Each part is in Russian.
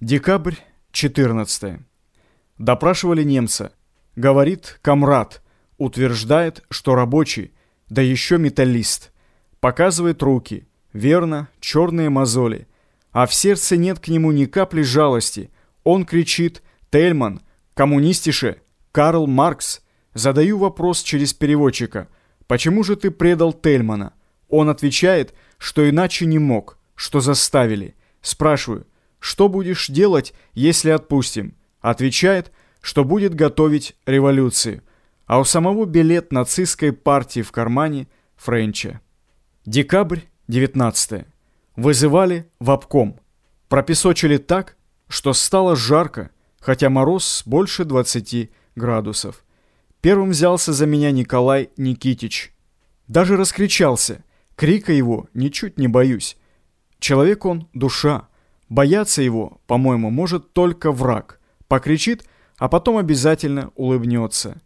Декабрь 14. Допрашивали немца. Говорит, комрад. Утверждает, что рабочий, да еще металлист. Показывает руки. Верно, черные мозоли. А в сердце нет к нему ни капли жалости. Он кричит «Тельман! Коммунистише! Карл Маркс!» Задаю вопрос через переводчика. «Почему же ты предал Тельмана?» Он отвечает, что иначе не мог, что заставили. Спрашиваю, что будешь делать, если отпустим? Отвечает, что будет готовить революцию. А у самого билет нацистской партии в кармане Френча. Декабрь 19. Вызывали в обком. Пропесочили так, что стало жарко, хотя мороз больше 20 градусов. Первым взялся за меня Николай Никитич. Даже раскричался. Крика его ничуть не боюсь. Человек он душа. Бояться его, по-моему, может только враг. Покричит, а потом обязательно улыбнется.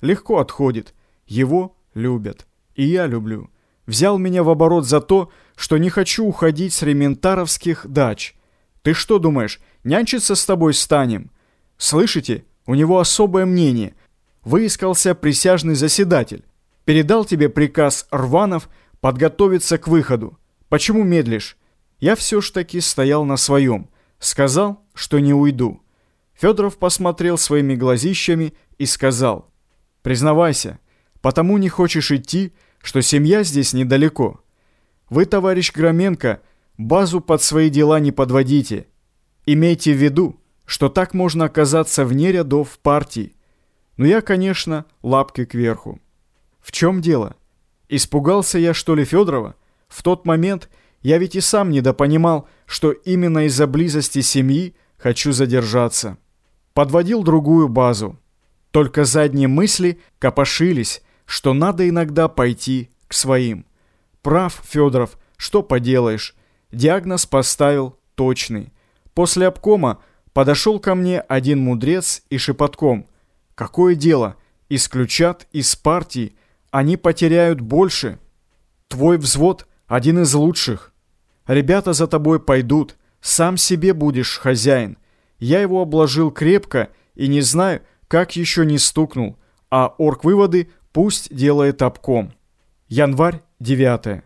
Легко отходит. Его любят. И я люблю. Взял меня в оборот за то, что не хочу уходить с рементаровских дач. Ты что думаешь, нянчиться с тобой станем? Слышите, у него особое мнение. Выискался присяжный заседатель. Передал тебе приказ Рванов подготовиться к выходу. Почему медлишь? Я все ж таки стоял на своем. Сказал, что не уйду. Федоров посмотрел своими глазищами и сказал, «Признавайся, потому не хочешь идти, что семья здесь недалеко. Вы, товарищ Громенко, базу под свои дела не подводите. Имейте в виду, что так можно оказаться вне рядов партии. Но я, конечно, лапки кверху. В чем дело? Испугался я, что ли, Федорова? В тот момент я ведь и сам недопонимал, что именно из-за близости семьи хочу задержаться. Подводил другую базу. Только задние мысли копошились, что надо иногда пойти к своим. Прав, Федоров, что поделаешь. Диагноз поставил точный. После обкома подошел ко мне один мудрец и шепотком. Какое дело? Исключат из партии. Они потеряют больше. Твой взвод один из лучших. Ребята за тобой пойдут, сам себе будешь хозяин. Я его обложил крепко и не знаю, как еще не стукнул, а орг-выводы пусть делает обком. Январь 9.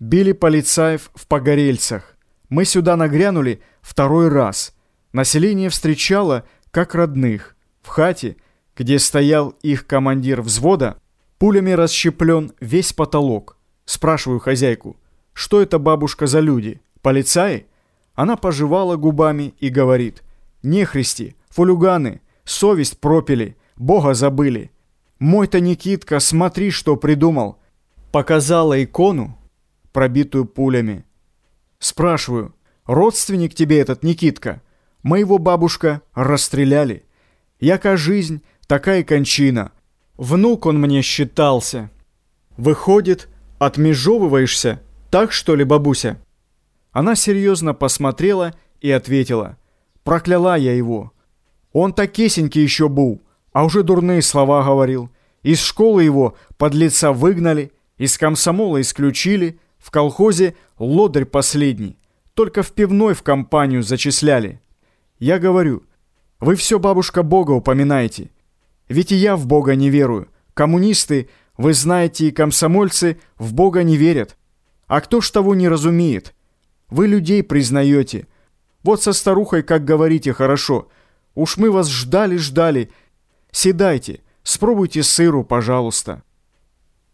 Били полицаев в Погорельцах. Мы сюда нагрянули второй раз. Население встречало как родных. В хате, где стоял их командир взвода, пулями расщеплен весь потолок. Спрашиваю хозяйку – что это, бабушка, за люди? Полицаи? Она пожевала губами и говорит. Нехристи, фулюганы, совесть пропили, Бога забыли. Мой-то Никитка, смотри, что придумал. Показала икону, пробитую пулями. Спрашиваю, родственник тебе этот Никитка? Моего бабушка расстреляли. Яка жизнь, такая кончина. Внук он мне считался. Выходит, отмежевываешься так что ли, бабуся?» Она серьезно посмотрела и ответила. «Прокляла я его. Он такесенький еще был, а уже дурные слова говорил. Из школы его под лица выгнали, из комсомола исключили, в колхозе лодырь последний. Только в пивной в компанию зачисляли. Я говорю, вы все, бабушка, Бога упоминаете. Ведь и я в Бога не верую. Коммунисты, вы знаете, и комсомольцы в Бога не верят. А кто ж того не разумеет? Вы людей признаете. Вот со старухой, как говорите, хорошо. Уж мы вас ждали-ждали. Седайте, спробуйте сыру, пожалуйста.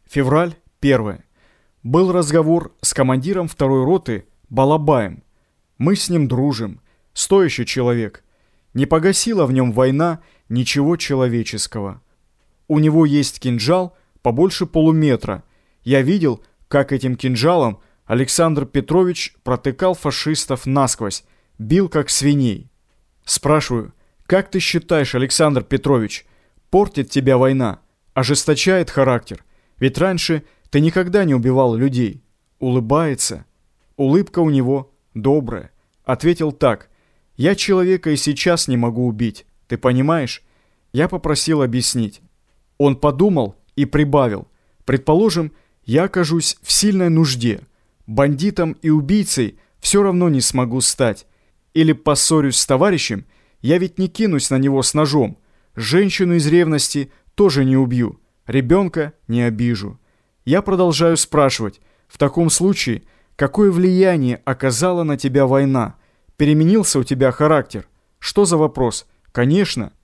Февраль 1. Был разговор с командиром второй роты Балабаем. Мы с ним дружим. Стоящий человек. Не погасила в нем война ничего человеческого. У него есть кинжал побольше полуметра. Я видел, как этим кинжалом Александр Петрович протыкал фашистов насквозь, бил как свиней. Спрашиваю, как ты считаешь, Александр Петрович, портит тебя война, ожесточает характер? Ведь раньше ты никогда не убивал людей. Улыбается. Улыбка у него добрая. Ответил так. Я человека и сейчас не могу убить. Ты понимаешь? Я попросил объяснить. Он подумал и прибавил. Предположим, я окажусь в сильной нужде. Бандитом и убийцей все равно не смогу стать. или поссорюсь с товарищем, я ведь не кинусь на него с ножом. Женщину из ревности тоже не убью, ребенка не обижу. Я продолжаю спрашивать, в таком случае, какое влияние оказала на тебя война? Переменился у тебя характер? Что за вопрос? Конечно.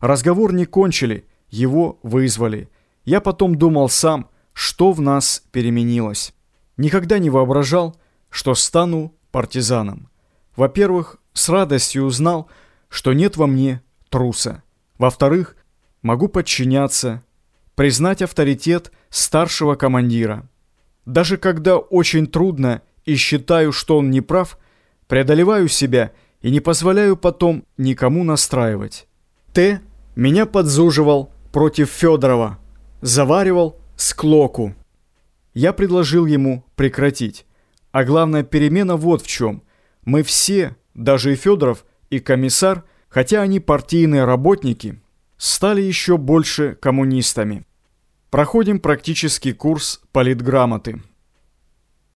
Разговор не кончили, его вызвали. Я потом думал сам, что в нас переменилось. Никогда не воображал, что стану партизаном. Во-первых, с радостью узнал, что нет во мне труса. Во-вторых, могу подчиняться, признать авторитет старшего командира. Даже когда очень трудно и считаю, что он не прав, преодолеваю себя и не позволяю потом никому настраивать. Т. меня подзуживал против Федорова, заваривал склоку. Я предложил ему прекратить. А главная перемена вот в чем. Мы все, даже и Федоров, и комиссар, хотя они партийные работники, стали еще больше коммунистами. Проходим практический курс политграмоты.